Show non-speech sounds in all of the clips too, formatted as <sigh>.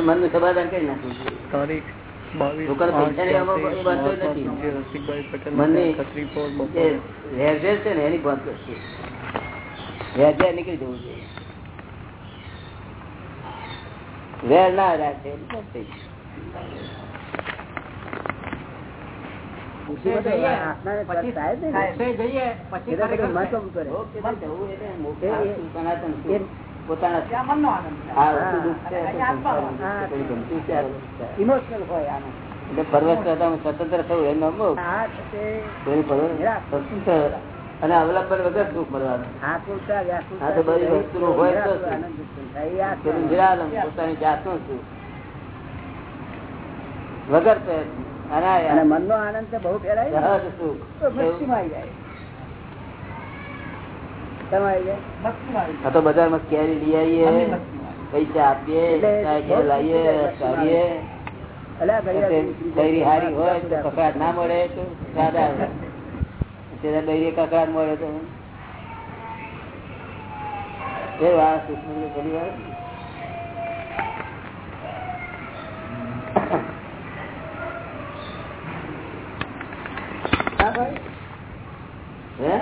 મનનું સમાધાન કરી નાખ્યું તારીખ નીકળી જવું છે વેર ના રાખે એટલે બસ થઈ ગયું. પછી ખરેખર ઓકે, તો જવું એટલે મોક્ષ શું, સનાતન શું, એ- પોતાના ત્યાં મનનો આનંદ છે. આ વસ્તુ દુઃખ છે, તો સંસારનું દુઃખ છે, કોઈ ગમતું છે, આ વસ્તુ છે. ઇમોશનલ હોય આનો એટલે પરવશ કરતા હું સ્વતંત્ર થયું એનો છે સ્વતંત્ર. અને અવલંબન વગર સુખ મળવાનું આ તો બધી હોય તો પોતાની જાતનું સુખ વગર પ્રયત્ન અને મનનો આનંદ તો બહુ ફેરાય તો બજારમાં કેરી લઈ આવીએ પૈસા આપીએ લાવીએ ડૈરી હારી હોય તો કકડાટ ના મળે તો ત્યારે કકડાટ મળે તો. એ વાત સુખમય ફરી વાર હા ભાઈ હે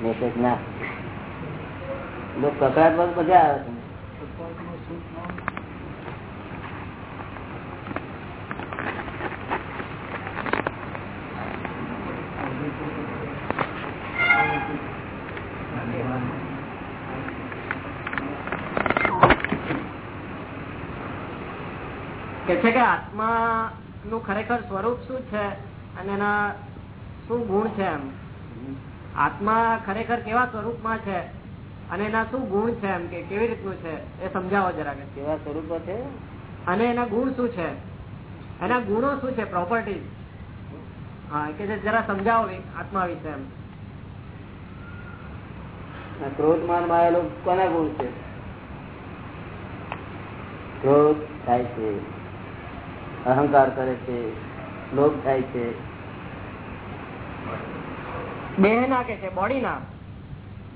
મેસેજ ના. કકડાટમાં મજા આવે છે. કે છે કે આત્મા નું ખરેખર સ્વરૂપ શું છે? અને એના શું ગુણ છે એમ? આત્મા ખરેખર કેવા સ્વરૂપમાં છે? અને એના શું ગુણ છે એમ કે કેવી રીતનું છે? એ સમજાવો જરા કેવા સ્વરૂપો છે? અને એના ગુણ શું છે? એના ગુણો શું છે? પ્રોપર્ટી હા કે જરા સમજાવો આત્મા વિશે એમ. ક્રોધ માન માયેલો કોના ગુણ છે? ક્રોધ થાય છે અહંકાર કરે છે લોભ થાય છે. દેહ ના કે છે? બોડી ના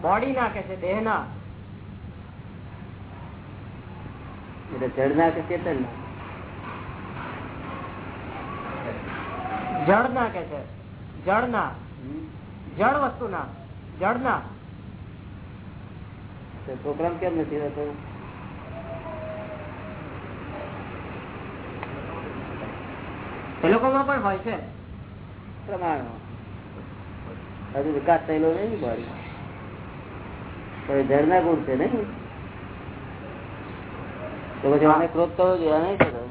બોડી ના કે છે? દેહ ના એટલે જળના કે ચેતન જળ ના કે છે? જળ ના જળ વસ્તુ ના જળ ના પ્રોગ્રામ કેમ નથી રહેતો એ લોકોમાં પણ હોય છે. પ્રમાણ હજુ વિકાસ થયેલો નહીં બોડી પણ જળના ગુણ છે નહીં? તો પછી આને ક્રોધ કરવો જોઈએ નહીં થતો?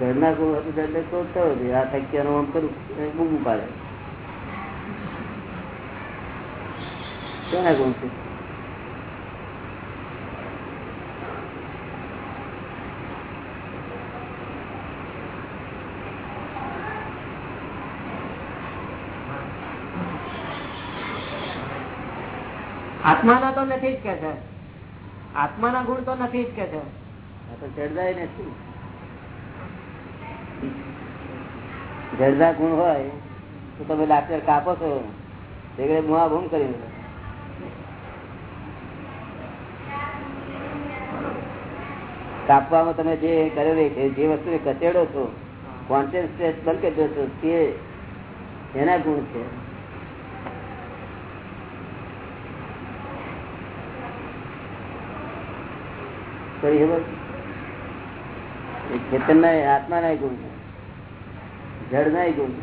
ઘરના ક્રોધ કરવો જોઈએ. આ થક્યાનું આમ કરું બૂમું પાડે કેના ગુણ છે? આત્માના તો નથી જ કે છે આત્માના ગુણ તો નથી જ કે છે જડદાય નથી. જડદા ગુણ હોય તો તમે ડાક્ટર કાપો છો. એટલે મુઆ ભૂમ કરી કાપવામાં તમે જે કરેલી છે જે વસ્તુ કચેડો છો કોન્શિયસ સ્ટ્રેસ બંધ કરી દો છો તે એના ગુણ છે. કરી ખબર? ચેતન ના આત્મા ના ગુણ જળ ના ગુણ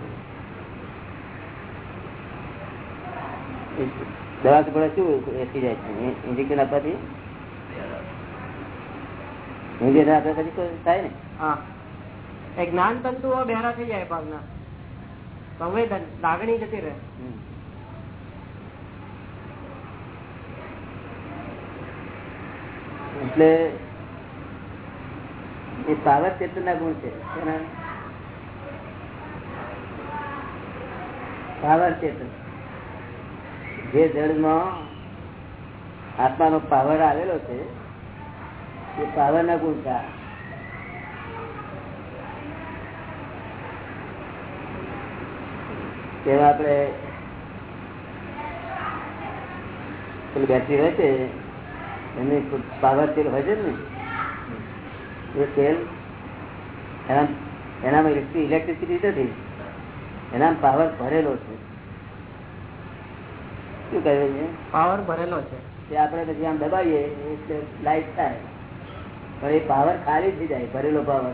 દવા પડે શું એસી જાય છે? ઇન્જેક્શન આપવાથી? ઇન્જેક્શન આપ્યા પછી થાય ને? હા. જ્ઞાન તંતુઓ બહેરા થઈ જાય ભાગના સંવેદન લાગણી જતી રહે. એટલે એ પાવર ચેતન ના ગુણ છે. પાવર ચેતન. જે જળમાં આત્માનો પાવર આવેલો છે, એ પાવર ના ગુણ છે તેમાં આપણે પેલી બેટરી હોય છે, એની પાવર તેલ હોય છે ને એ તેલ એના એનામાં ઇલેક્ટ્રિસિટી નથી. એના પાવર ભરેલો છે. શું કહે છે? પાવર ભરેલો છે. તે આપણે પછી આમ દબાવીએ એટલે લાઈટ થાય. પણ એ પાવર ખાલી થઈ જાય ભરેલો પાવર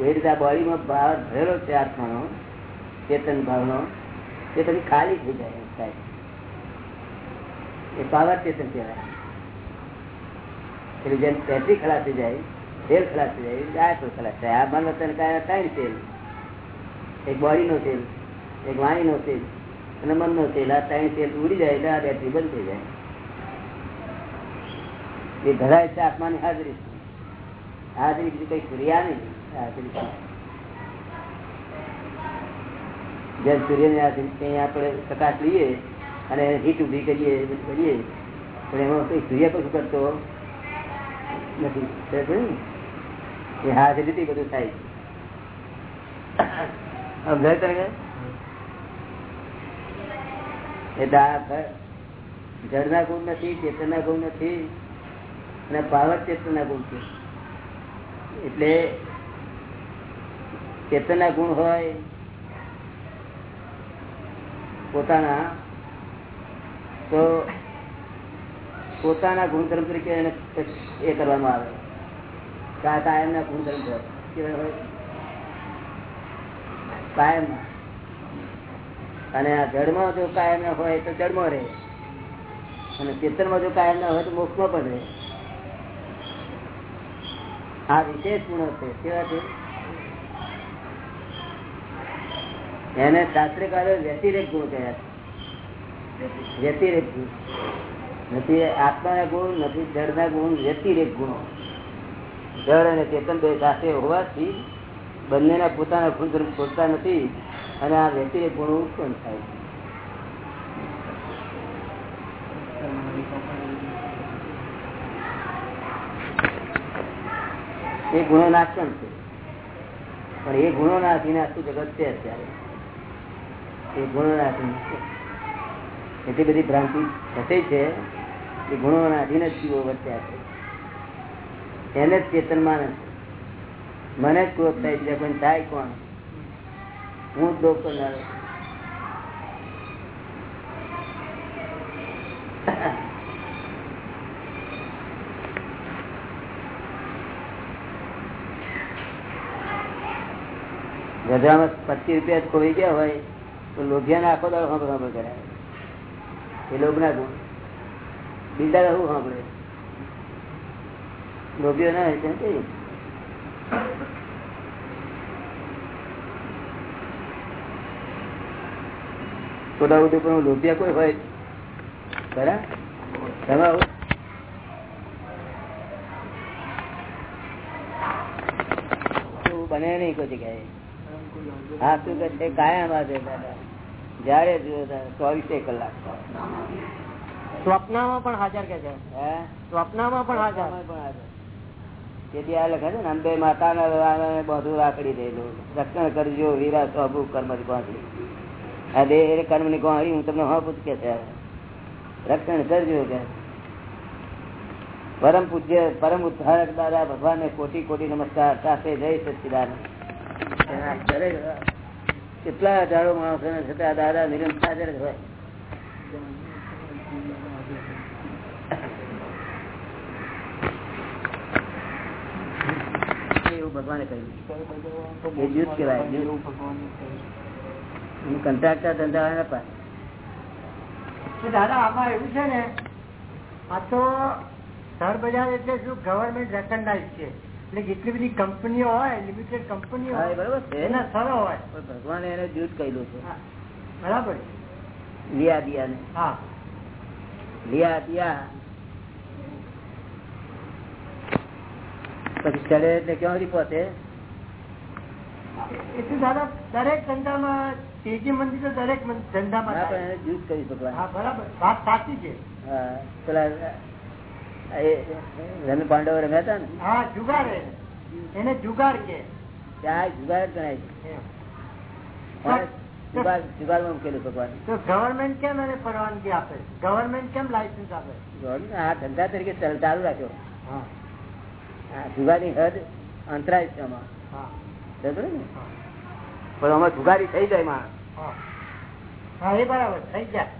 એ રીતે આ બોડીમાં પાવર ભરેલો છે આત્માનો ચેતન ભાવનો તે પછી ખાલી થઈ જાય થાય. એ પાવર ચેતન કહેવાય. એટલે ખલાસી જાય, તેલ ખલાસી જાય તો ખલાસ થાય. આ મન વતન કાયા ત્રણ તેલ. એક બોડીનો તેલ, એક વાણીનો તેલ અને મનનો તેલ. આ ત્રણ તેલ ઉડી જાય એટલે આ બેટરી બંધ થઈ જાય. એ ધરાય છે આત્માની હાજરી. હાજરી બીજી કઈ ક્રિયા નહીં. હાજરી જેમ સૂર્યની હાજરી આપણે પ્રકાશ લઈએ અને હીટ ઊભી કરીએ કરીએ. પણ એમાં કઈ સૂર્ય કશું કરતો નથી? હાજરીથી બધું થાય સમજાય ગુણ નથી, ચેતનના ગુણ નથી, અને ગુણ છે. એટલે ચેતનના ગુણ હોય, પોતાના, તો પોતાના ગુણધર્મ તરીકે એને એ કરવામાં આવે. કાયમના ગુણધર્મ કાયમ અને આ જળમાં જો કાયમ ના હોય તો જળમાં રહે. અને ચેતનમાં જો કાયમ ના હોય તો મોક્ષમાં પણ રહે. આ વિશેષ ગુણો છે. કેવા છે? એને શાસ્ત્રકારો વ્યતિરેક ગુણ કહ્યા છે. વ્યતિરેક ગુણ. નથી આત્માના ગુણ નથી, જળના ગુણ વ્યતિરેક ગુણો. જળ અને ચેતન બે સાથે હોવાથી બંનેના પોતાના ગુણધર્મ ખોટતા નથી અને આ વ્યતિરેક ગુણો ઉત્પન્ન થાય છે. એ ગુણો નાશવંત છે? પણ એ ગુણો નાથીને આખું જગત છે અત્યારે. એ ગુણો નાથી એટલી બધી ભ્રાંતિ થતી છે એ ગુણો અધીન જ જીવો વર્ત્યા છે. એને જ ચેતન માને મને જ ક્રોધ થાય છે, પણ થાય કોણ? હું દોષ કરનારો ગધામાં પચીસ રૂપિયા ખોઈ ગયા હોય, તો લોભિયાને આખો દાડો ખબર કરાય. એ લોભ ના ગુણ. બીજા શું સાંભળે? લોભીઓ ના હોય છે છોટા ઉદય પણ લોભિયા કોઈ હોય? ખરા બને નહીં કોઈ જગ્યાએ. હા શું કે છે, કાયમ આજે દાદા જયારે જોયો ચોવીસે કલાક. સ્વપ્નમાં પણ હાજર કે છે? સ્વપ્નમાં પણ હાજર? તેથી આ લખે છે ને અંબે માતા બધું રાખડી દેલું રક્ષણ કરજો વીરા સ્વભુ કર્મ કોંસી આ દેહ કર્મની કોણ હું તમને હા પૂછ કે છે. રક્ષણ કરજો કે. પરમ પૂજ્ય પરમ ઉદ્ધારક દાદા ભગવાન ને કોટી કોટી નમસ્કાર. સાથે જય સચિદાન કેટલા હજારો માણસો ને છતાં દાદા નિરંતર હાજર હોય. ભગવાને કહ્યું. એ જૂથ કહેવાય જૂથ. કંટ્રાક્ટર ધંધા વાળા દાદા આમાં એવું છે ને આ તો શેર બજાર એટલે શું? ગવર્મેન્ટ રેકગ્નાઇઝ છે. એટલે જેટલી બધી કંપનીઓ હોય લિમિટેડ કંપનીઓ હોય બરોબર છે. એના સ્થળો હોય. પણ ભગવાને એને જૂથ કહેલું છે. હા, બરાબર. લિયા દિયા ને હા. લિયા દિયા. પછી ચડે એટલે કેવા સુધી પહોંચે એટલે દાદા દરેક ધંધામાં તેજી મંદી તો દરેક ધંધામાં ના પણ થાય. એને જૂથ કહ્યું ભગવાન હા બરાબર. વાત સાચી છે. હા પેલા રમી પાંડવો રમ્યા હતા ને? હા જુગાર એને જુગાર કે. ત્યાં જુગાર જ ગણાય છે. એમ. જુગાર- જુગારમાં મૂકેલું ભગવાન? તો ગવર્મેન્ટ કેમ એને પરવાનગી આપે? ગવર્મેન્ટ કેમ લાયસન્સ આપે? ગવર્મેન્ટ આ ધંધા તરીકે ચાલ- રાખ્યો હા. જુગારની હદ અંતરાય છે આમાં. પણ આમાં જુગારી થઈ જાય માં હા. હા એ બરાબર થઈ જાય.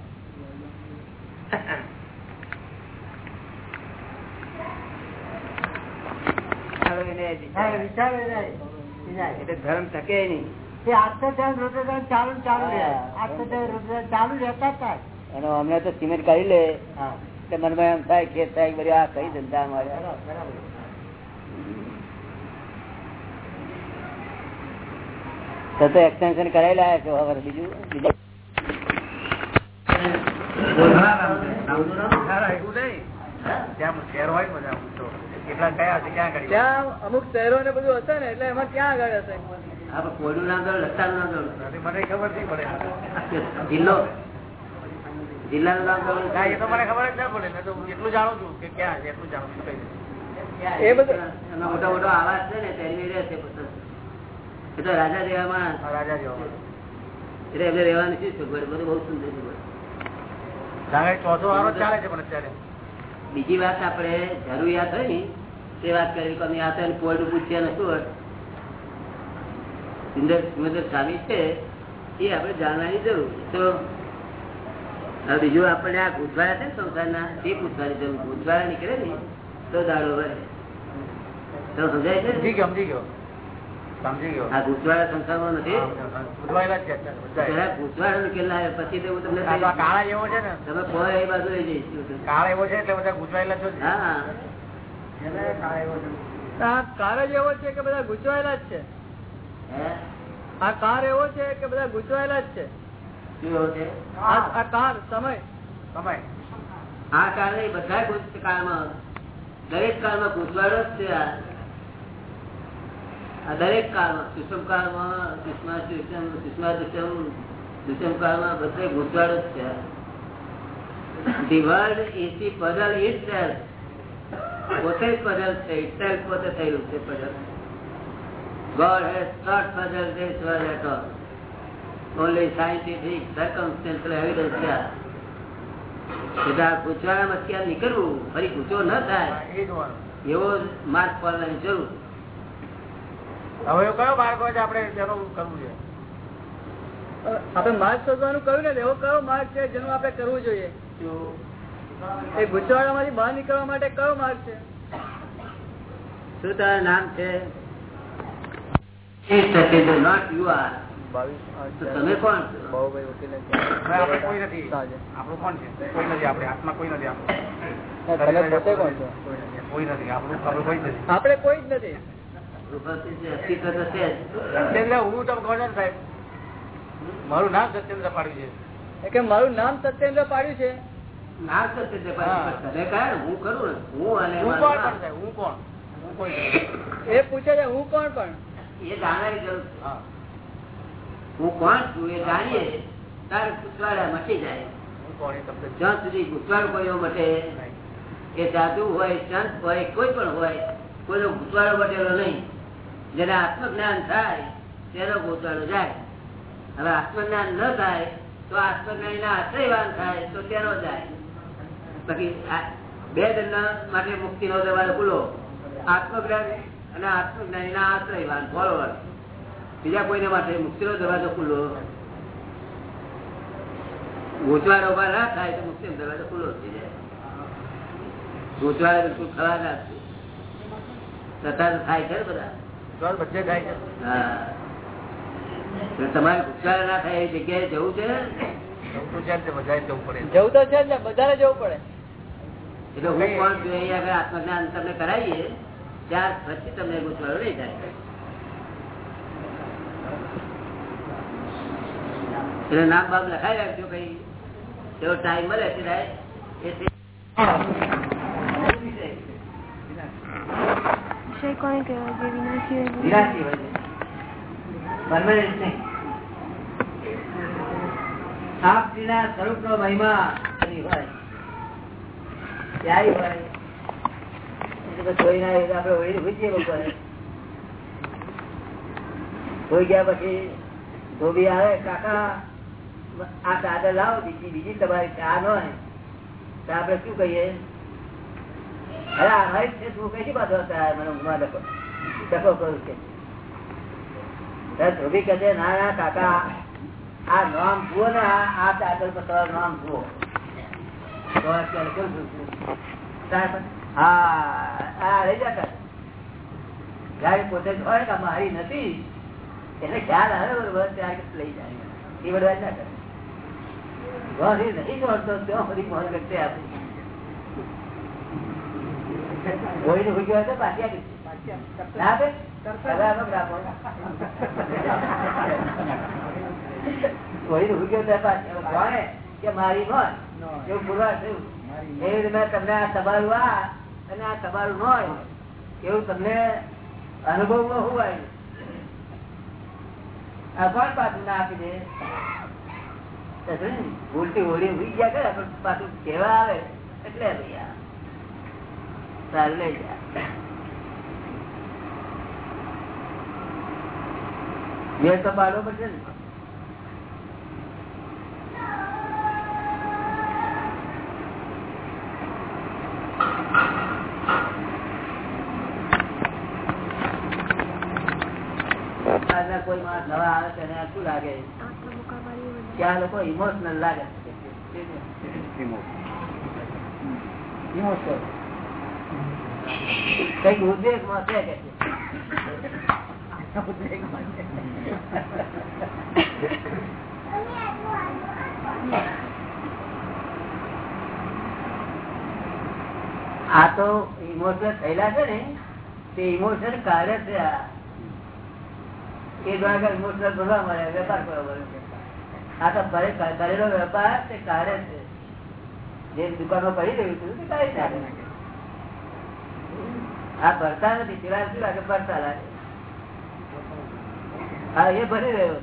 એટલે ધર્મ ટકે નહીં. એ આજતો ત્યાં રુદ્રદાન ચાલુ ચાલુ રહે. હા. ત્યાં રુદ્રદાન ચાલુ રહેતા જ હતા. અને અમને તો સિમેન્ટ કરી લે. મનમાં એમ થાય ખેત થાય આ કઈ ધંધા અમારે બરાબર બરાબર તો તો એક્સટેન્શન કરાવી લાયા છો હવે બીજું અમુક શહેરો ને બધું હશે ને એટલે એમાં ક્યાં આગળ હશે? કોઈનું નામ લસ્તાનું નામ મને ખબર નહીં પડે. જિલ્લો? જિલ્લાનું નામ એ તો મને ખબર જ ના પડે. મેં તો એટલું જાણું છું કે ક્યાં છે એટલું જાણું છું. મોટો મોટો આવાજ છે ને તેની રહેશે. એ તો રાજા જેવા માણસ. રાજા જેવો એટલે એમને રહેવાની શું સગવડ બધું બહુ સુંદર સગવડ બીજી વાત આપણે જરૂરિયાત હોય ને તે વાત કરી કે અમે આ તો પોઈન્ટ પૂછ્યા નથી હોત. સુંદર સુંદર સ્વામી છે એ આપણે જાણવાની જરૂર. તો હવે બીજું આપણે આ ગુજવાળા છે ને સંસારના એ પૂછવાની જરૂર ગુજવાળા નીકળે ને તો દાડો વળે તો સમજાય છે આ ગુજવાળા સંસારમાં નથી? ગુજવાળા પછી તો તમને. કાળા જેવો છે ને. તમે કહો એ બાજુ લઈ જઈશ કાળ એવો છે એટલે બધા ગુજવાયેલા છો જ. હા. છે. આ કાર જ એવો છે કે બધા ગુચવાયેલા જ છે? આ કાર એવો છે કે બધા ગુચવાયેલા જ છે? શું એવું છે? આ કાર સમય. સમય. આ કારણે બધા કાળમાં દરેક કાળમાં ગુજવાડો જ છે દરેક કાળમાં સુષમ કાળમાં સુષ્મા સુષમ સુષ્મા દુષમ દુષમ કાળમાં બધે ગુજવાડો જ છે. ઇઝ ધી પઝલ ઇટસેલ્ફ પોતે જ પઝલ છે ઇટસેલ્ફ પોતે થયેલું છે puzzle God has not puzzled this world at all. Only scientific circumstantial evidence છે આ. પૂછવાના અત્યારે નીકળવું? ફરી પૂછો ન થાય. એવો માર્ગ પાડવાની જરૂર. હવે એવો કયો માર્ગ હોય છે આપણે જેનું કરવું જોઈએ? આપણે માર્ગ શોધવાનું કહ્યું ને એવો કયો માર્ગ છે જેનું આપણે કરવું જોઈએ? એ ગુચવાડા માંથી બહાર નીકળવા માટે કયો માર્ગ છે? શું તારું નામ છે? નોટ યુ આર તમે કોણ? આપણે કોઈ નથી. આપણું કોણ છે? કોઈ નથી આપણે હાથમાં કોઈ નથી આપણું. તમે પોતે કોણ છો? કોઈ નથી આપણું આપણું કોઈ જ નથી. સત્યેન્દ્ર હું તમે સાહેબ. મારું નામ સત્યેન્દ્ર પાડ્યું છે. એ કે મારું નામ સત્યેન્દ્ર પાડ્યું છે? નામ તો છે તે હા. પાછું. કરું હું હું કોણ હું કોણ. એ છે હું કોણ પણ? એ જાણવાની જરૂર હું. કોણ છું એ જાણીએ. તારે પૂછવાડા મટી જાય. કોણ જ્યાં સુધી ગુજવાડો કોઈ મટે. એ સાધુ હોય સંત હોય કોઈ પણ હોય કોઈ ગુજવાડો મટેલો નહીં. જેને આત્મજ્ઞાન થાય, તેનો ગુજવાડો જાય. હવે આત્મજ્ઞાન ન થાય, તો આત્મજ્ઞાની ના આશ્રયવાન થાય, તો તેનો જાય. બાકી બે દંડ માટે મુક્તિ નો દરવાજો ખુલ્લો. આત્મજ્ઞાન અને આત્મજ્ઞાની ના આશ્રયવાન ફોલોવર બીજા કોઈને માટે મુક્તિ નો દરવાજો ખુલ્લો. ગોચવાડો ઊભા ના થાય, તો મુક્તિ નો દરવાજો ખુલ્લો થઈ જાય. ગુજવાડા બિલકુલ ખરા ના થાય? છે બધા. તમારે ગુજવાડા ના થાય એ જગ્યાએ જવું છે? જવું તો છે ને, બધાએ જવું પડે. જવું તો છે જ ને બધાને જવું પડે. એટલે હું કોણ છું અહીં આગળ આત્મજ્ઞાન તમને કરાવીએ ત્યાર પછી તમને ગુસવાળો નહીં થાય એટલે નામ બામ લખાઈ રાખજો કઈ એવો ટાઈમ મળે ત્યારે એ તે- વિષય કોને કહેવાય જે વિનાશી હોય. વિનાશી હોય પરમાનન્ટ નહીં. આ સ્ત્રીના સ્વરૂપનો મહિમા હોય. ક્યાંય હોય. ના આપડે શું કહીએ? પોતે હોય કે મારી નથી એટલે ખ્યાલ આવે બરોબર, ત્યારે લઈ જાય. એ બધા કરે. નહીં જોડતો, ત્યાં મોહન કરતે આપે ગોળી નું ભૂગ્યો હોય તો પાછી. ના. ગોળી નું ભૂગ્યો તો પાછી હવે કોણે? કે મારી મોન એવું પુરવાર થયું. એવી રીતે તમને આ તમારું આ અને આ તમારું ન હોય એવું તમને અનુભવ હું આવ્યું આ કોણ પાછું ના આપી દે? ભૂલથી હોળી ઉઈ ગયા કરે પાછું કેવા આવે એટલે ભાઈ આ લઈ જા. તો પાડવો પડશે ને. કોઈ માણસ નવા આવે તેને શું લાગે? કે આ લોકો ઇમોશનલ લાગે કંઈક ઉદ્દેશ આ તો ઇમોશન થયેલા છે ને, તે ઇમોશન કાર્ય છે એ દ્વારા ઇમોશનલ ભરવા મળે, વેપાર કરવા મળે આ તો કરે- કરેલો વેપાર તે કાર્ય છે. જે દુકાનો કરી રહ્યું હતું તે કાઢી નાખે આ ભરતા નથી, પેલા શું ભરતા લાગે? હા, એ ભરી રહ્યો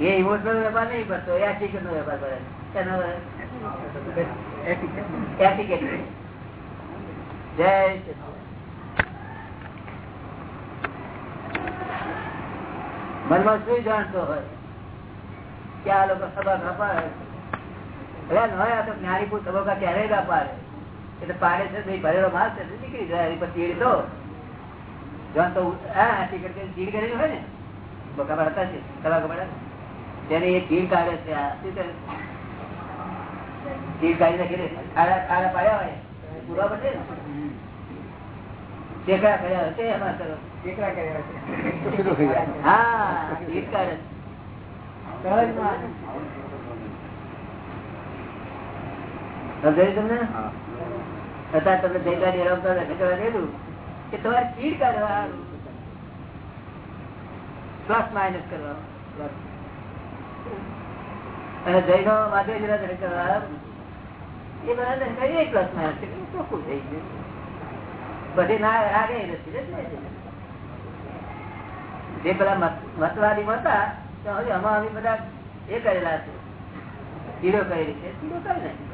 એ ઇમોશનલ વેપાર નહીં ભરતો, એ ટિકિટ નો વેપાર જય મનમાં શું જાણતો હોય? કે આ લોકો સભા ન તો જ્ઞાની સભા ક્યારેય ના પાડે એટલે પાડે છે ભરેલો માલ છે નીકળી જાય પછી પર તો. જાણ તો હા ટિકિટ કરીને તીડ કરેલી હોય ને બકા પડતા છે સભા કપડા ત્યારે એ ચીડ કાઢે છે આ શું કરે? ચીડ કાઢી નાખી આડા આડા પાડ્યા હોય પૂરા પડે ને. ટેકરા કર્યા હશે એમાં કરો હા તીડ કાઢે છે. સહજમાં. સમજાયું તમને? છતાં તમને કે તમારે ચીડ કાઢવા પ્લસ માઇનસ અને જૈનો માધે જરા કરવા એ બધા કરીએ પ્લસ માઇનસ ચોખ્ખું થઈ ગયું? પછી ના આગે નથી જે પેલા મત- મતવાદી હતા, તો હવે બધા એ કરેલા છે. તીડો કરેલી છે. તીડો કરી ને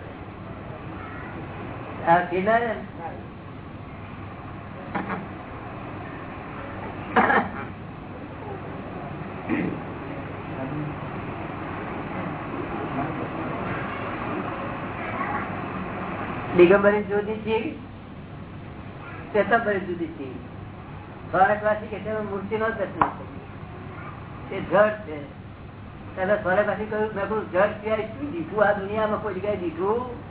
દિગંબરી જુદી છે? ચેતંબરી જુદી છે? સ્વર્ગવાસી કે મૂર્તિ નો પ્રશ્ન છે તે જડ છે. ત્યારે સ્વર્ગવાસી કહ્યું, મેં જડ સિવાય શું દીઠું આ દુનિયામાં કોઈ જગ્યાએ દીઠું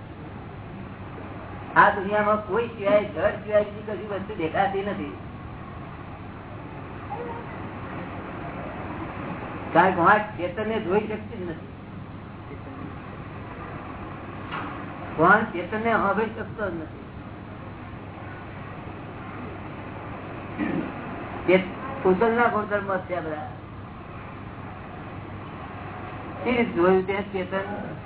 આ દુનિયામાં કોઈ સિવાય જડ સિવાય બીજી કશું વસ્તુ દેખાતી નથી. કારણ કે વાંક ચેતન ને જોઈ શકતી જ નથી. કોણ ચેતન ને સાંભળી શકતો જ નથી. કુશલ ના ગુણધર્મ છે બધા. જોયું તે ચેતન પછી હા નમો હેમતા નમો સિદ્ધાર્થ બોલે ને ત્યાં એ મૂર્તિ જ છે મૂર્તિ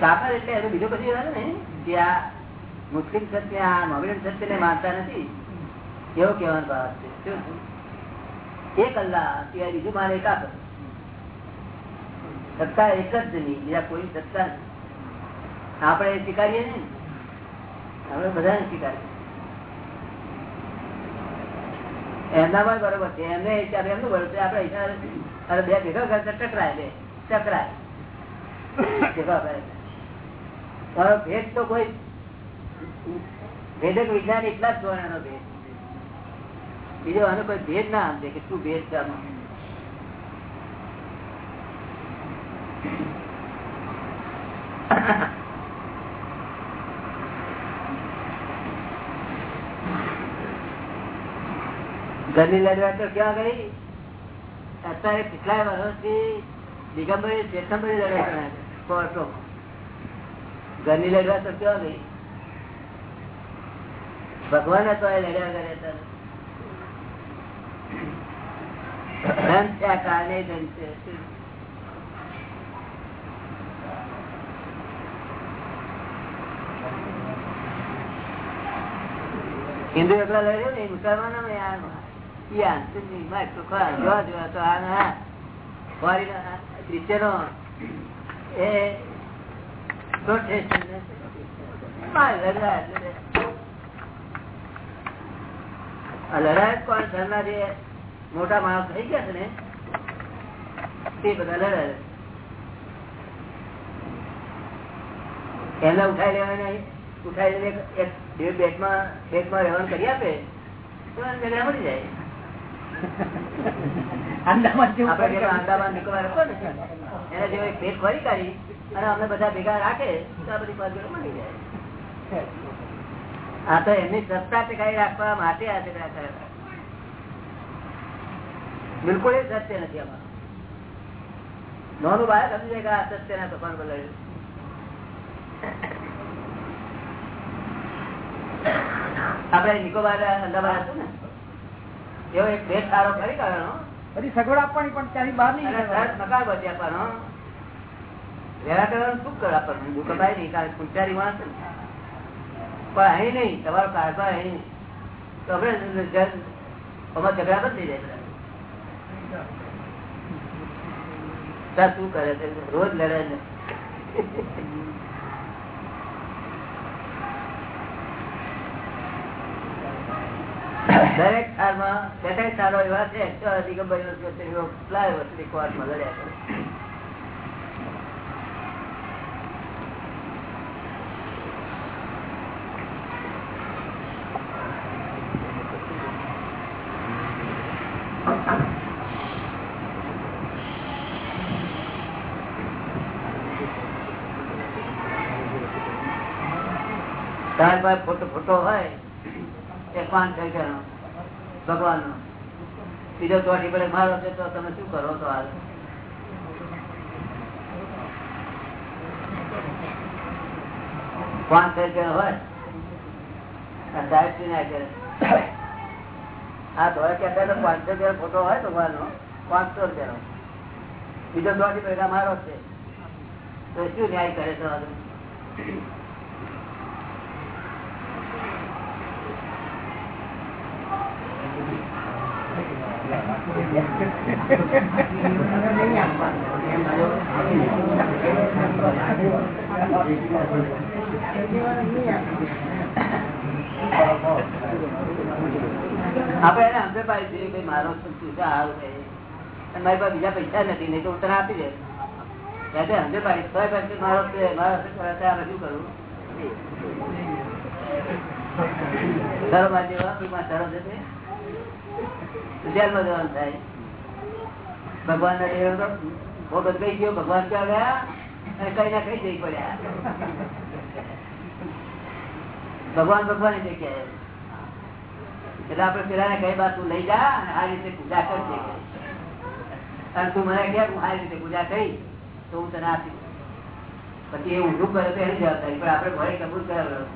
કાબર એટલે બીજો પછી વાત ને કે આ મુસ્લિમ સત્ય આ મોગલિન સત્ય ને માનતા નથી, એવો કહેવાનો ભાવ છે. એક અલ્લાહ, સિવાય બીજું મારે કાબર સત્તા એક જ નહીં, બીજા કોઈ સત્તા નથી. આપણે સ્વીકારીએ ને? આપણે બધાને સ્વીકારીએ. એમનામાં બરોબર છે. એમને એમનું બરોબર છે આપડે હિસાબે અરે બે ભેગા કરતા ટકરાય બે. ટકરાય. ભેગો કરે તારો ભેદ તો કોઈ ભેદક વિજ્ઞાન એટલા જ જોવાનો ભેદ. બીજો આનો કોઈ ભેદ ના સમજે કે શું ભેદ છે ઘરની લડવા તો ક્યાં ગઈ? અત્યારે કેટલાય વર્ષથી દિગંબરી જેઠંબરી લડવા કરે છે કોર્ટોમાં. ઘરની લડવા તો કયો નહીં ભગવાન તો એ લડ્યા કરે. ધન આ કારણે ધન હિન્દુ એકલા લડ્યો ને મુસલમાનો ને ક્રિશ્ચનો એ કોણ? ધરના જે મોટા માણસ થઈ ગયા છે ને તે બધા લડાય એમને ઉઠાઈ લેવાના ઉઠાઈ લઈને બેટમાં બેટમાં રહેવાનું કરી આપે તો મળી જાય. અંદામાન જેવું આપણે કરી જેમ આંદામાન નિકોબાર હતો ને એના જેવો એક ભેટ ખોરી કાઢી અને અમને બધા ભેગા રાખે તો આ બધી બાજુ મળી જાય. આ તો એમની સત્તા ટકાઈ રાખવા માટે આ ઝઘડા કરેલા બિલકુલ એ સત્ય નથી આમાં. નોનું બાળક સમજે કે આ સત્ય ના તોફાન બોલાવ્યું આપડે નિકોબાર અંદામાન હતું ને? એવો એક ભેટ સારો કરી કાઢવાનો બધી સગવડ આપવાની પણ ત્યાંની બહાર નહીં નકાર. બધી આપવાનો વેરા કરવાનું શું કર આપણને દુઃખ થાય નહીં કારણ કે માણસ પણ અહીં નહીં તમારો કારભાર અહીં તો આપણે આમાં ઝઘડા બંધ થઈ જાય. શું કરે છે? રોજ લડે છે. દરેક સાલમાં કેટલાય સાલો એવા છે કેટલાય વર્ષથી કોર્ટમાં લડ્યા કરે. તાર ફોટો ફોટો હોય એ પાંચ જગ્યાનો. ભગવાન નો બીજો ચોટી પડે મારો છે તો તમે શું કરો તો હાલ? પાંચ જગ્યા હોય? સાહેબ શ્રી ના કરે આ ધોળે તો પાંચસો રૂપિયા ફોટો હોય ભગવાન નો પાંચસો રૂપિયા બીજો ચોથી પડે મારો છે. તો શું ન્યાય કરે છે આ બધું? આપડે એને સમજે પાડી દઈએ મારો મારી પાસે બીજા પૈસા નથી, નહીં તો ઉત્તર આપી દે ત્યારે સમજે પાડી સો પૈસા મારો ત્યાં શું કરું? ધર્મ આ જેવા છે તે? જેલમાં જવાનું થાય. ભગવાન ના દેવ તો ફોટો કઈ ગયો. ભગવાન ક્યાં ગયા? અને કઈ ના કઈ જઈ પડ્યા. ભગવાન ભગવાનની જગ્યાએ. એટલે આપડે પેલા ને કઈ બાત તું લઈ જા અને આ રીતે પૂજા કરજે. અને તું મને કે હું આ રીતે પૂજા કરી તો હું તને આપી દઉં. પછી એ ઊંધું કરે તો એની જવાબદારી. પણ આપણે ભય કબૂલ કરાવ્યો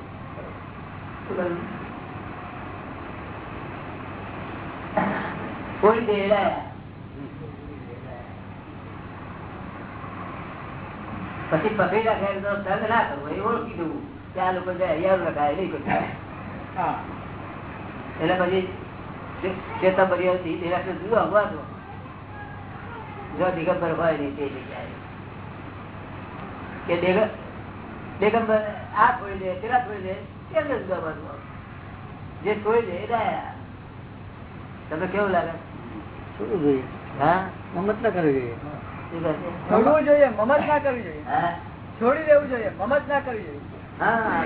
શું કરવું? કોઈ દેડા પછી પકડી રાખે તો તંગ ના કરવો એ ઓળખી દઉં કે આ લોકો હરિયાળું હૈયારું નહીં એટલે પછી ચેતા બરિયાથી દેરાસર જુઓ હવા દો જો દિગંબર હોય નહીં તે જગ્યાએ. કે દિગ- દિગંબર આ છોડી દે પેલા છોડી દે કેમ જુદા બાજુ જે છોડી દે એ તમે કેવું લાગે? છોડવું જોઈએ? હા? મમત ના કરવી જોઈએ? છોડવું જોઈએ મમત ના કરવી જોઈએ. છોડી દેવું જોઈએ મમત ના કરવી જોઈએ. હા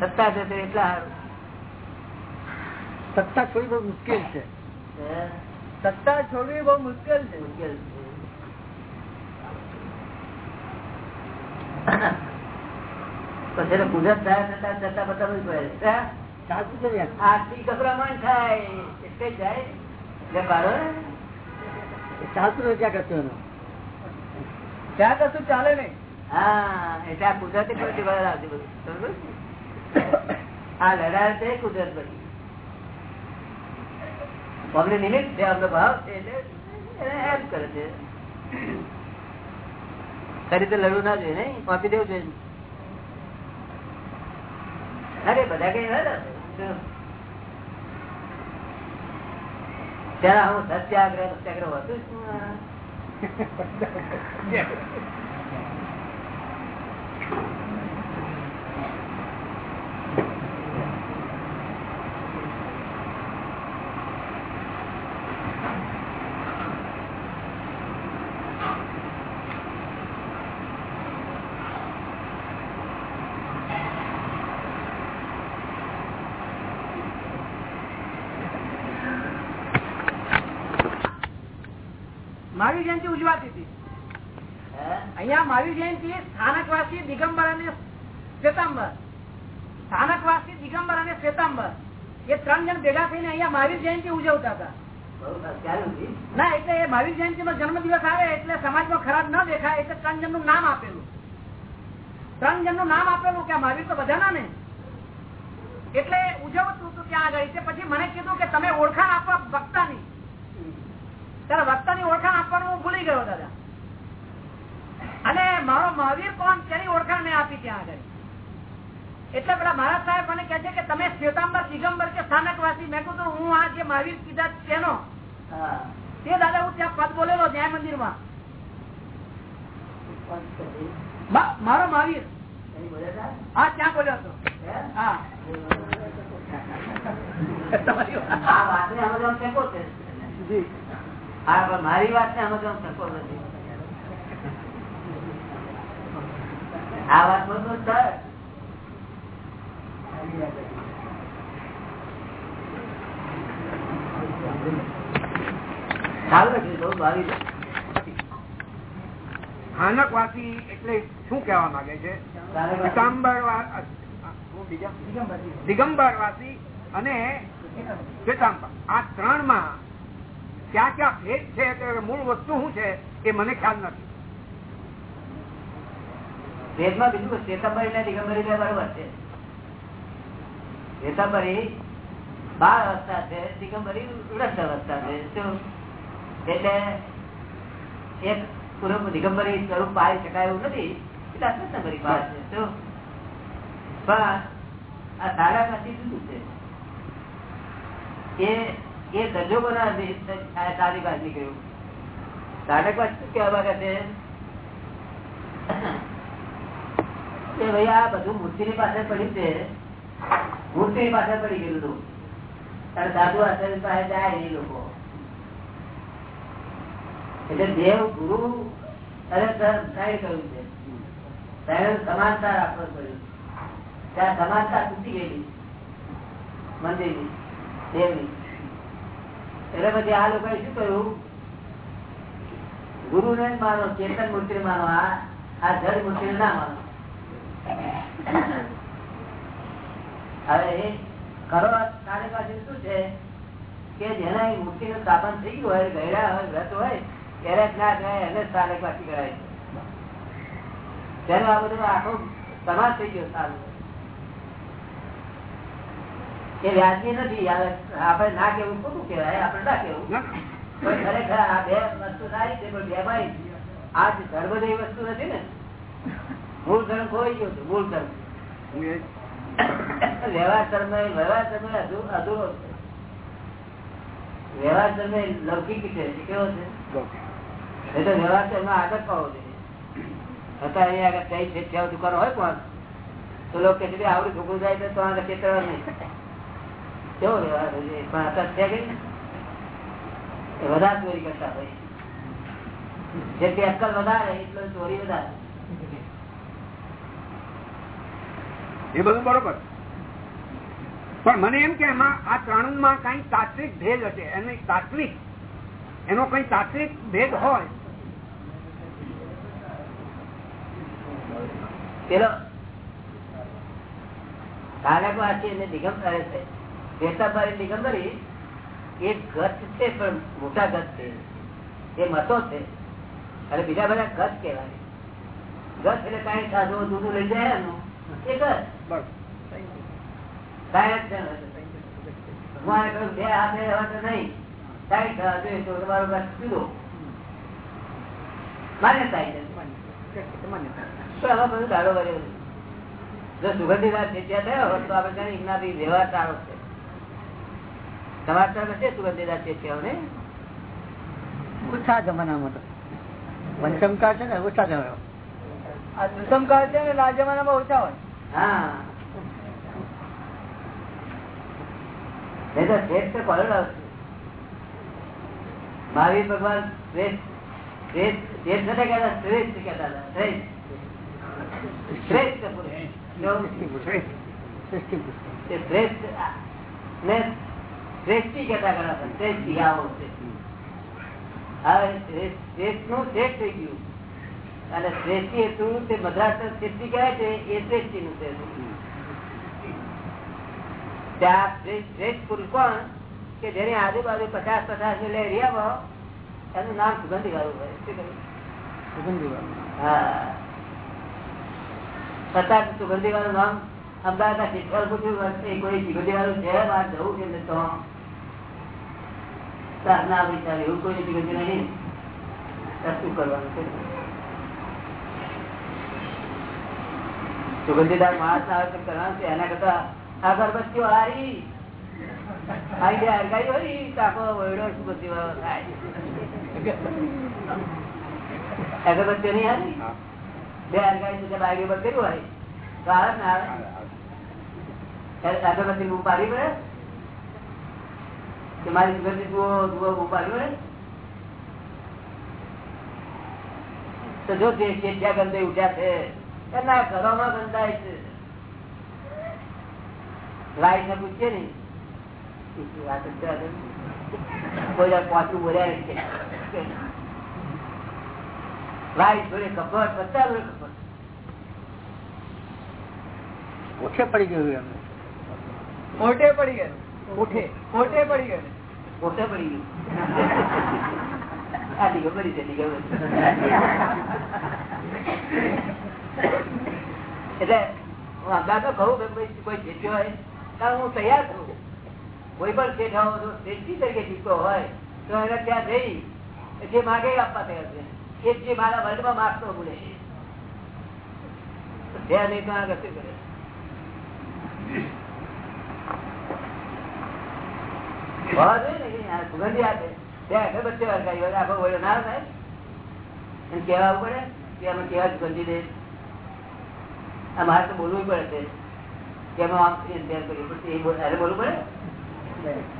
સત્તા છે એટલા સત્તા છોડવી બહુ મુશ્કેલ છે? સત્તા છોડવી બહુ મુશ્કેલ છે. મુશ્કેલ છે. પછી પૂજા કુદરત જતા છતાં બતાવવું પડે ગભરામણ થાય? એટલે જાય. એટલે પાડો ને. એ ચાલતું નથી ત્યાં કરતું ત્યાં કશું ચાલે નહીં. હા એટલે આ કુદરતી પ્રતિ આવતી બધું. આ લડાર છે કુદરત બધી અમને નિમિત્ત? છે અમને ભાવ. છે એટલે એમ કરે છે. ખરી તો લડવું ના જોઈએ નહીં? આપી દેવું જોઈએ. અરે બધા કઈ. ત્યારે હું સત્યાગ્રહ સત્યાગ્રહ હતું <laughs> જ શું? મહાવીર જયંતિ ઉજવાતી હતી. અહિયાં મહાવીર જયંતિ સ્થાનકવાસી દિગંબર અને શ્વેતાંબર. સ્થાનકવાસી દિગંબર અને શ્વેતાંબર. એ ત્રણ જણ ભેગા થઈને અહિયાં મહાવીર જયંતિ ઉજવતા હતા? ના, એટલે એ મહાવીર જયંતિ નો જન્મ દિવસ આવે એટલે સમાજમાં ખરાબ ન દેખાય, એટલે ત્રણ જણનું નામ આપેલું. ત્રણ જણનું નામ આપેલું કે મહાવીર તો બધા ના એટલે ઉજવતું હતું ત્યાં આગળ. પછી મને કીધું કે તમે ઓળખાણ આપવા વક્તાની ત્યારે વક્તા ની ઓળખાણ આપવાનું હું ભૂલી ગયો દાદા. અને મારો મહાવીર કોણ? તેની ઓળખાણ મેં આપી ત્યાં આગળ. એટલે પેલા મહારાજ સાહેબ મને કહે છે કે તમે શ્વેતાંબર દિગંબર કે સ્થાનકવાસી મેં કહું હું આ જે મહાવીર કીધા તેનો. તે દાદા હું ત્યાં પદ બોલેલો ન્યાય મંદિરમાં મારો મહાવીર. હા ત્યાં બોલ્યો હતો. હે? વાતને સમજવામાં શંકો છે. હા, પણ મારી આમાં સમજવામાં શંકો નથી. આ વાત બધું સર. સ્થાનકવાસી એટલે શું કેવા માંગે છે બીજા? દિગંબર વાસી અને શ્વેતાંબર આ ત્રણમાં ક્યાં ક્યાં ભેદ છે કે મૂળ વસ્તુ શું છે એ મને ખ્યાલ નથી. દિગંબરી? એટલે એક પૂર્વ દિગંબરી સ્વરૂપ પાડી શકાય એવું નથી, એટલે શ્વેતાંબરી પાડ છે. શું? પણ આ સારામાંથી જુદું છે? એ એ સંજોગોના સારી બાદ નીકળ્યું વાત શું કેવા માંગે છે? ભાઈ, આ બધું મૂર્તિની પાસે પડ્યું છે. મૂર્તિની પાસે પડી ગયેલું હતું. તારે સાધુ આચાર્ય પાસે જાય એ લોકો. એટલે દેવ, ગુરુ અને સાઈડ કર્યું છે? સમાનતા રાખવું પડ્યું. ત્યાં સમાનતા તૂટી ગયેલી. મંદિરની, દેવની. એટલે પછી આ લોકોએ શું કહ્યું ગુરુ ને માનો, ચેતન મૂર્તિ માનો, આ જળ મૂર્તિ ના માનો. હવે કરો તારી પાસે શું છે? કે જેના મૂર્તિ નું સ્થાપન થઈ ગયું હોય, ગયડા હોય, વ્રત હોય ત્યારે જ ના થાય, એને તારે પાછી કરાય છે. આ બધું આખો સમાજ થઈ ગયો, સારું. એ વ્યાજબી નથી આપણે ના કેવું ખોટું કેવાય આપણે ના કેવું. પણ ખરેખર આ બે વસ્તુ સારી છે પણ બેમાં આ ધર્મ જેવી વસ્તુ નથી ને. મૂળ ધર્મ ખોઈ ગયો છે મૂળ ધર્મ. વ્યવહાર ધર્મ વ્યવહાર ધર્મ અધૂરો છે. વ્યવહાર ધર્મ લૌકિક છે કેવો છે? એ તો વ્યવહાર ધર્મ આગળ પાવો જોઈએ. અત્યારે અહીંયા આગળ કઈ છે દુકાનો હોય પણ તો લોકો કે આવડું છોકરું જાય તો ચેતવા નહીં. કેવો વ્યવહાર હોય પણ અત્યારે છે કઈ વધારે ચોરી કરતા હોય. જેટલી અક્કલ વધારે એટલો ચોરી વધારે. એ બધું બરોબર. પણ મને એમ કે એમાં આ ત્રણમાં કઈ તાત્વિક ભેદ હશે. એને તાત્વિક એનો કઈ તાત્વિક ભેદ હોય. પેલો એને અને કરે છે. વેતાભાઈ દિગંબરી એ ગત છે પણ મોટા ગત છે. એ મતો છે. અને બીજા બધા ગત કહેવાય. ગત એટલે કઈ સાધુ દૂધું લઈ જાય એનું એ ગત. બે હાથે નહીં. કાંઈ થવા જોઈએ તો તમારો ગત જુદો માન્યતા હવે બધું દાડો કર્યો જો સુગંધી ચેત્યા થયો તો આપણે ત્યાં ઇજ્ઞાથી વ્યવહાર સારો છે. તરફ છે સુગંધીદાર ચેત્યાઓ ને ઓછા જમાનામાં તો. વંશમકાર છે ને ઓછા જમાના આ દુષમકાર છે ને આ જમાનામાં ઓછા હોય. હા. શ્રેષ્ઠ મહાવીર ભગવાન શ્રેષ્ઠ શ્રેષ્ઠ શ્રેષ્ઠ નથી કહેતા શ્રેષ્ઠ કહેતા શ્રેષ્ઠ. શ્રેષ્ઠ પુરુષ. શ્રેષ્ઠ ને શ્રેષ્ઠી કહેતા ઘણા હતા. શ્રેષ્ઠી આવો હવે શ્રેષ્ઠ શ્રેષ્ઠનું શ્રેષ્ઠ થઈ ગયું. અને શ્રેષ્ઠી હતું તે મદ્રાસ શ્રેષ્ઠી કહેવાય છે? એ શ્રેષ્ઠી નું છે ત્યાં શ્રેષ્ઠ શ્રેષ્ઠ પુરુષ કોણ? કે જેની આજુબાજુ પચાસ પચાસ મિલે એરિયામાં એનું નામ સુગંધી વાળું હોય. શું કહ્યું? હા. પચાસ સુગંધી વાળું નામ અમદાવાદ શિક્ષણ પૂછ્યું કોઈ સુગંધી વાળું છે? બહાર જવું કે ને તો. ના વિચાર એવું કોઈ સુગંધી નહીં. શું કરવાનું છે? સુગંધીદાર માણસ ના આવે કરવાનું છે એના કરતા અગરબત્તીઓ હારી હારી. બે હરગાઈ હોય વયડો સુગંધી થાય. અગરબત્તીઓ નહીં હારી. બે હરગાઈ સુધી બાગી કર્યું હોય તો આવે ને આવે. અગરબત્તી પાડી પડે. કે મારી તું જુઓ જુઓ બૂમ તો જો તે ચેઠિયા ગંદે ઉઠ્યા છે એના ઘરોમાં ગંદાય છે. લાઈટ ને. પૂછીએ ને પાછું બોલ્યા નથી. લાઈટ જોડે કપડ બધા જોડે કપડ ઓછે પડી ગયું એમ મોટે પડી ગયું. મોટે મોટે પડી ગયું. પોતે પડી ગયું. <laughs> આ દિગંબરી છે દિગંબરી એટલે હું અંદાજ તો કહું કે ભાઈ કોઈ જીત્યો હોય ત્યારે હું તૈયાર છું. કોઈ પણ શેઠ આવો તો શેઠી તરીકે જીતતો હોય તો એને ત્યાં જઈ જે માગે આપવા તૈયાર છે. એ જે મારા વર્લ્ડમાં માગતો બોલે ત્યાં નહીં તો આ ગતિ કરે. હોવા જોઈએ ને કે આ સુગંધી આપે ત્યાં અગરબત્તી વળગાવી હોય આખો વડો ના થાય. એને કહેવા પડે કે અમે કેવા સુગંધી દે. આ મારે તો બોલવું પડે છે. કે અમે આમ તૈયાર કરીએ પછી એ બોલ- બોલવું પડે?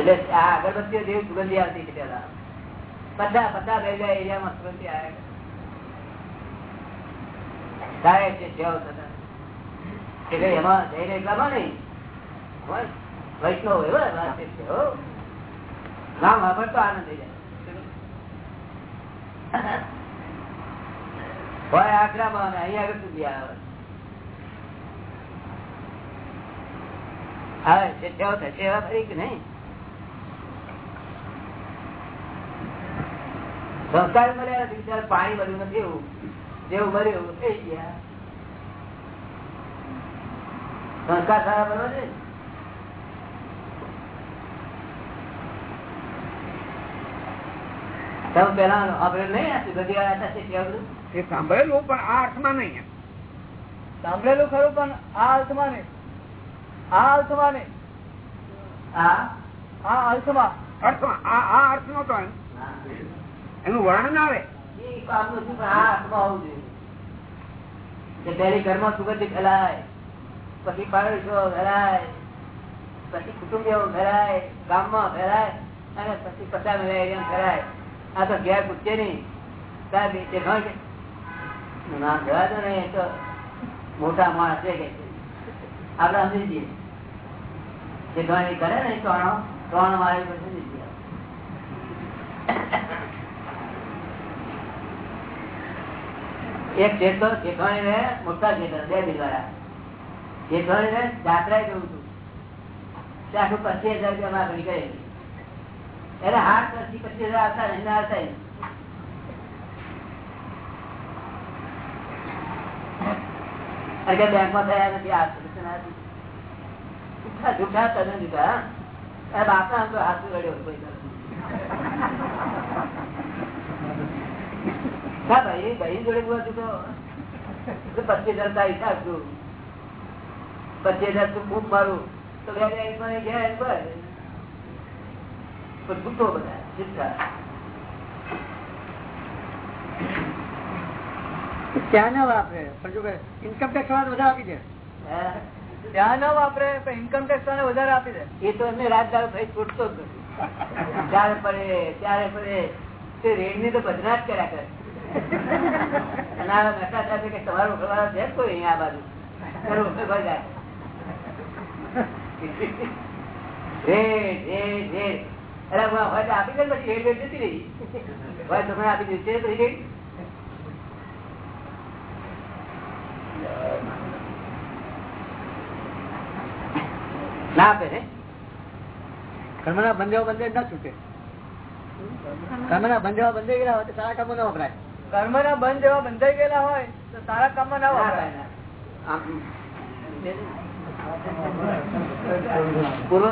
એટલે આ અગરબત્તીઓ જેવી સુગંધી આવતી છે પેલા બધા બધા ભેગા બે એરિયામાં સુગંધી આવે. છે એટલે એમાં જઈને એટલામાં કે નહીં? સંસ્કાર મળ્યા નથી પાણી મળ્યું નથી એવું, જેવું મળ્યું થઈ ગયા. સંસ્કાર સારા બનવા છે તમે પેલા આપણે નહીં આપ્યું બધી વાર છે એ સાંભળેલું પણ આ અર્થમાં નહીં સાંભળેલું ખરું પણ આ અર્થમાં નહીં. આ અર્થમાં નહીં. હા? આ અર્થમાં. અર્થમાં આ આ અર્થમાં પણ એનું વર્ણન આવે. આ અર્થમાં હોવું જોઈએ. કે પેલી ઘરમાં સુગંધી ફેલાય. પછી પાડોશો ફેલાય પછી કુટુંબીઓ ફેલાય ગામમાં ફેલાય અને પછી પચાસ એરિયા ફેલાય આ તો ઘેર પૂછે નહીં. સાહેબ, એ તે ઘણ કે ના જવા દો ને, એ તો મોટા માણસ છે કે. આપડે સમજી જઈએ. જે ઘણ એ કરે ને ત્રણો, ત્રણ મારી પછી સમજી જઈએ. એક શેઠો શેઠવાણી ને મોટા શેઠ બે બિલવાળા અરે બેંકમાં થયા નથી, આ. જૂઠા હા? રડ્યો દાડો. ભાઈ ભાઈ જોડે બોલો છું તો પચીસ હજાર તારી છું પચીસ હજાર તું ખૂબ મારું તો છૂટો બધા જુઠ્ઠા. ત્યાં ન વાપરે. ઇન્કમ ટેક્સ વાળા વધારે આપી દે. ત્યાં ન વાપરે પણ ઇન્કમ ટેક્સ વાળા વધારે આપી દે. એ તો એમને રાત ભાઈ છૂટતો જ નથી. ત્યારે પડે ત્યારે પડે. તે રેડની તો બદનાશ કર્યા કરે. <laughs> તમારો ખબર છે કોઈ આ બાજુ. ને આપી ના કર્મના બંધેવા બંધે ના છૂટે. કર્મના બંધેવા બંધાઈ ગયેલા હોય તો સારા કામો ના વપરાય. કર્મના બંધ જેવા બંધાઈ ગયેલા હોય તો સારા કામમાં ના ના વપરાય. પૂર્વ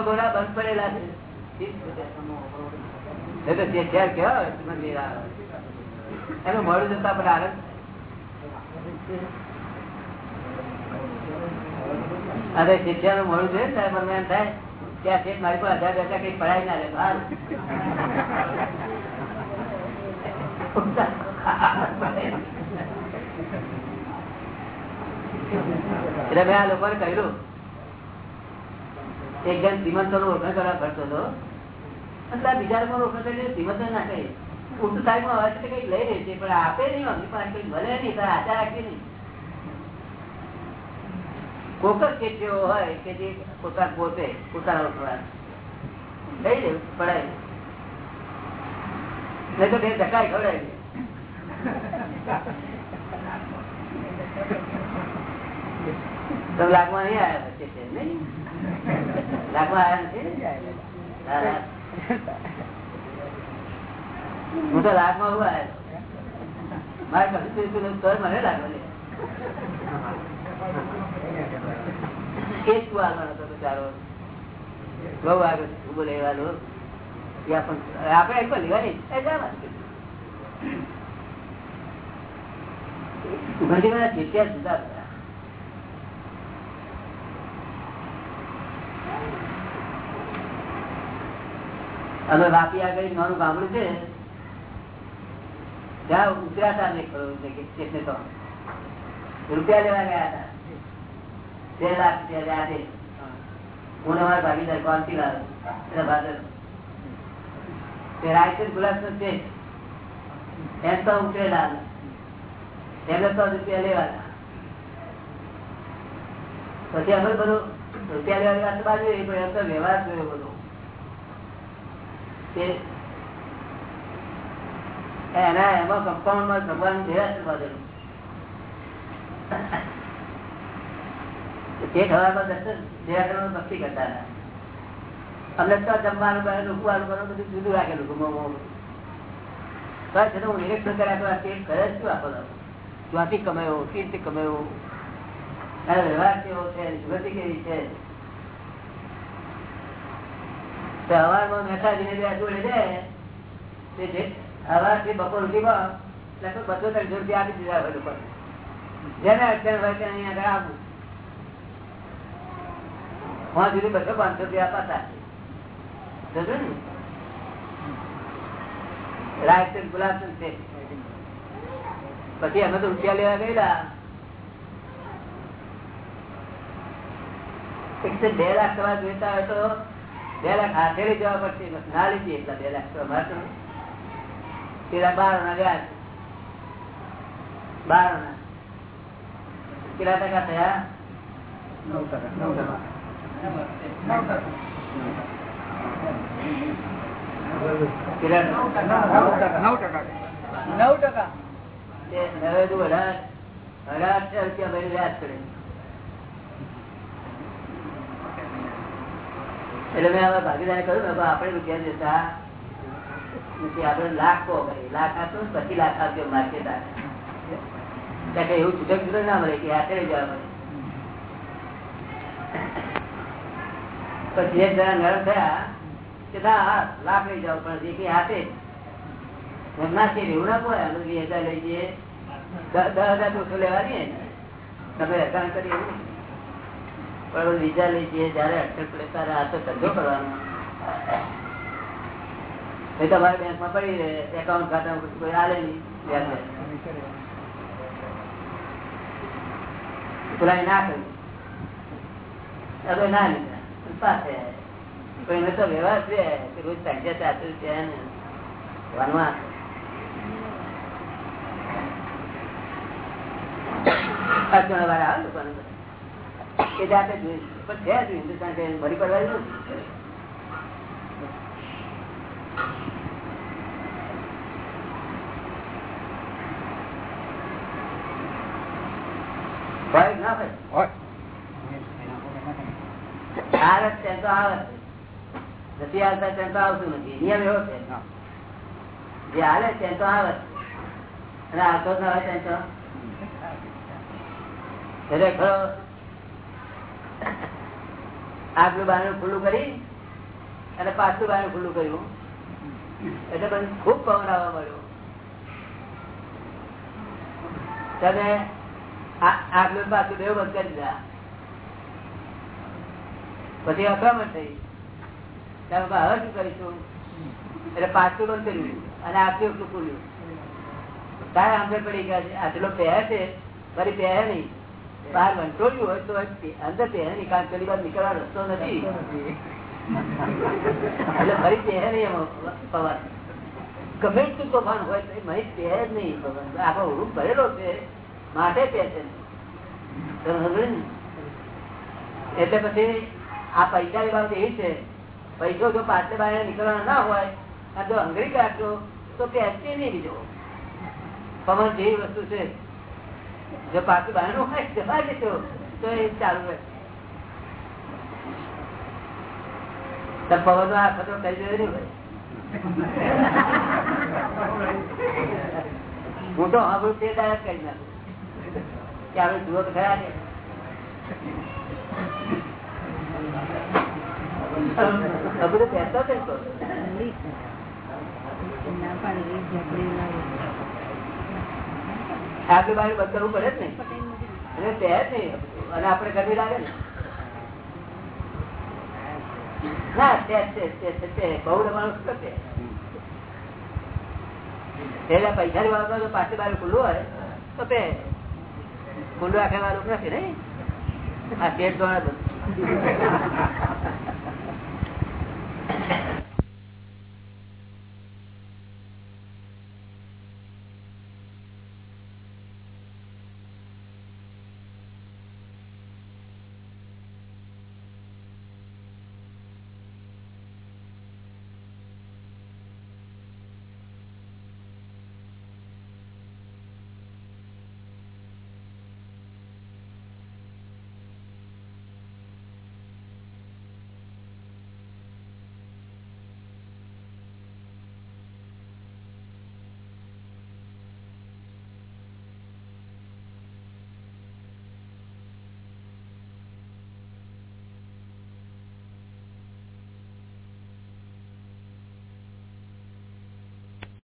અરે શિષ્યાનું મળું છે ને ત્યારે મને એમ થાય, ત્યાં છે, મારી પાસે હજાર હજાર કઈ પડાય ના લે. એટલે મેં આ લોકોને કહ્યું એક જણ શ્રીમંતો નો ઓળખાણ કરવા ફરતો હતો. એટલે બીજા લોકો ઓળખાણ કરીને શ્રીમંતો ના કહી ઉલટું સાહેબમાં હોય કઈ લઈ રહી છે, પણ આપે નહીં અમની પણ કઈ ભલે નહીં તારે આચાર રાખી નહીં. કોક જ કેસ હોય કે જે પોતા પોતે પોતાના ઓળખવા લઈ લે, પડાય નહીં તો બે ધકાય ખવડાય તમે લાગવા નહીં આવ્યા પછી છે નહીં? હા, હા. હું તો લાગમાં હું આવ્યો. મારે તો મને લાગો ને એ જ તું આગળ હતો બચારો બહુ આગળ આપણે એક લેવાની. ઘણી બધા ચેત્યા જુદા હવે વાપી આગળ નાનું ગામડું છે. ત્યાં હતા સ્ટેશને તો. રૂપિયા લેવા ગયા હતા. બે લાખ રૂપિયા આજે. હું ને મારા ભાગીદાર લાવ્યો એના ભાદર તે રાયસર ગુલાબ નો છે. એમ તો ઉતરેલા. એમને સો રૂપિયા લેવાના. પછી અમે બધું રૂપિયા લેવાની બાજુ એ પણ તો વ્યવહાર જોયો બધો. એના એમાં કમ્પાઉન્ડમાં ભગવાન ભક્તિ કરતા હતા. અમને તો જમવાનું બધું જુદું રાખેલું ગુમો બસ હું નિરીક્ષણ કર્યા તો આ કેસ કરે કમાયો, કેવી રીતે કમાયો વ્યવહાર કેવો છે? જુગતી કેવી છે? સવારમાં મહેસાજીને બે જોડે જાય તે સવારથી બપોર સુધીમાં લગભગ બસો ત્રણસો રૂપિયા અહીંયા આપવું પાંચ સુધી બસો પાંચસો રૂપિયા અપાતા છે પછી અમે તો રૂપિયા લેવા ગયેલા. બે લાખ તમારે જોઈતા હોય તો બે લાખ હાથે લઈ જવા પડશે. ના લીધી એટલા બે લાખ. તો તો પેલા બાર ના વ્યાજ બાર ના કેટલા ટકા થયા? ટકા. નવ ટકા. નવ ટકા. નવ ટકા. તો અઢાર અઢારસો રૂપિયા ભરી વ્યાજ પડે એટલે મેં હવે ભાગીદારે કહ્યું ને આપણે રૂપિયા દેતા નથી, આપણે લાખ કહો ભાઈ. લાખ આપો ને પછી લાખ આપજો માર્કેટ આવે એવું છૂટક છૂટક ના મળે કે લઈ જવા મળે. પછી એક જણા નરમ થયા કે ના લાખ લઈ જાવ પણ જે કઈ હાથે. ના છે એવું ના કોઈ અમે બે હજાર લઈ જઈએ. દસ હજાર તો લેવાની તમે હેરાન કરી એવું. પણ વિઝા લઈ જઈએ જયારે અટક લે ત્યારે આ તો ધંધો કરવાનો. એ તમારે બેંકમાં પડી રહે એકાઉન્ટ ખાતા કોઈ આલે પેલા ના કર્યું. હવે ના લીધા પાસે પણ એને તો વ્યવહાર છે રોજ સાંજે ચારસો છે ને વનવા વાળા આવે દુકાન? બધા. એ જાતે જોઈ પણ છે જ હિન્દુસ્તાન કે ભરી પડવાનું નથી હોય ના હોય? હોય. આવે છે તો આવે. નથી આવતા ત્યાં તો આવતું નથી. નિયમ એવો છે. જે હાલે ત્યાં તો આવે. અને આવતો ના હોય ત્યાં તો. ખરેખર આગલું બારણું ખુલ્લું કરી અને પાછલું બારણું ખુલ્લું કર્યું. એટલે પછી ખૂબ પવન આવવા મળ્યો. તમે આગલું પાછું બે બંધ કરી દીધા. પછી અક્રમણ થઈ. તમે હવે શું કરીશું? એટલે પાછું બંધ કર્યું અને આટલું એટલું ખુલ્યું. તારે આંબે પડી ગયા છે. આટલો પહેર છે, ફરી પહેર નહીં. બહાર વંટોળ્યું હોય તો અંદર પહેર નહીં પેલી વાર નીકળવા રસ્તો નથી. એટલે ફરી પહેર નહીં પવન ગમે એટલું તોફાન હોય તો મહી પહેર નહીં પવન રૂપ ભરેલો છે, માટે પહેર છે. તમે સમજ્યું ને? એટલે પછી આ પૈસા બાબત એવી છે, પૈસો જો પાછળ બહાર નીકળવાનો ના હોય અને જો અંગ્રેજી કાઢશો, તો પહેરશે નહીં બીજો. પવન જેવી વસ્તુ છે. જો પાકી બહારનું હોય જવા દેશો તો એ ચાલુ રહે. પવન આ ખતરો કરી દે ભાઈ? હું તો હવે તે દાયક કરી નાખું. કે જુઓ તો ખરા ને બધું પહેરતો જ હતો. આગળ બાજુ બંધ કરવું પડે જ નહીં. અને તે જ નહીં અને આપણે ગરમી લાગે ને. ના, તે તે પૈસા પાસે બાજુ ખુલ્લું હોય, તો તે ખુલ્લું આખે વાળું નથી નહીં. આ પેટ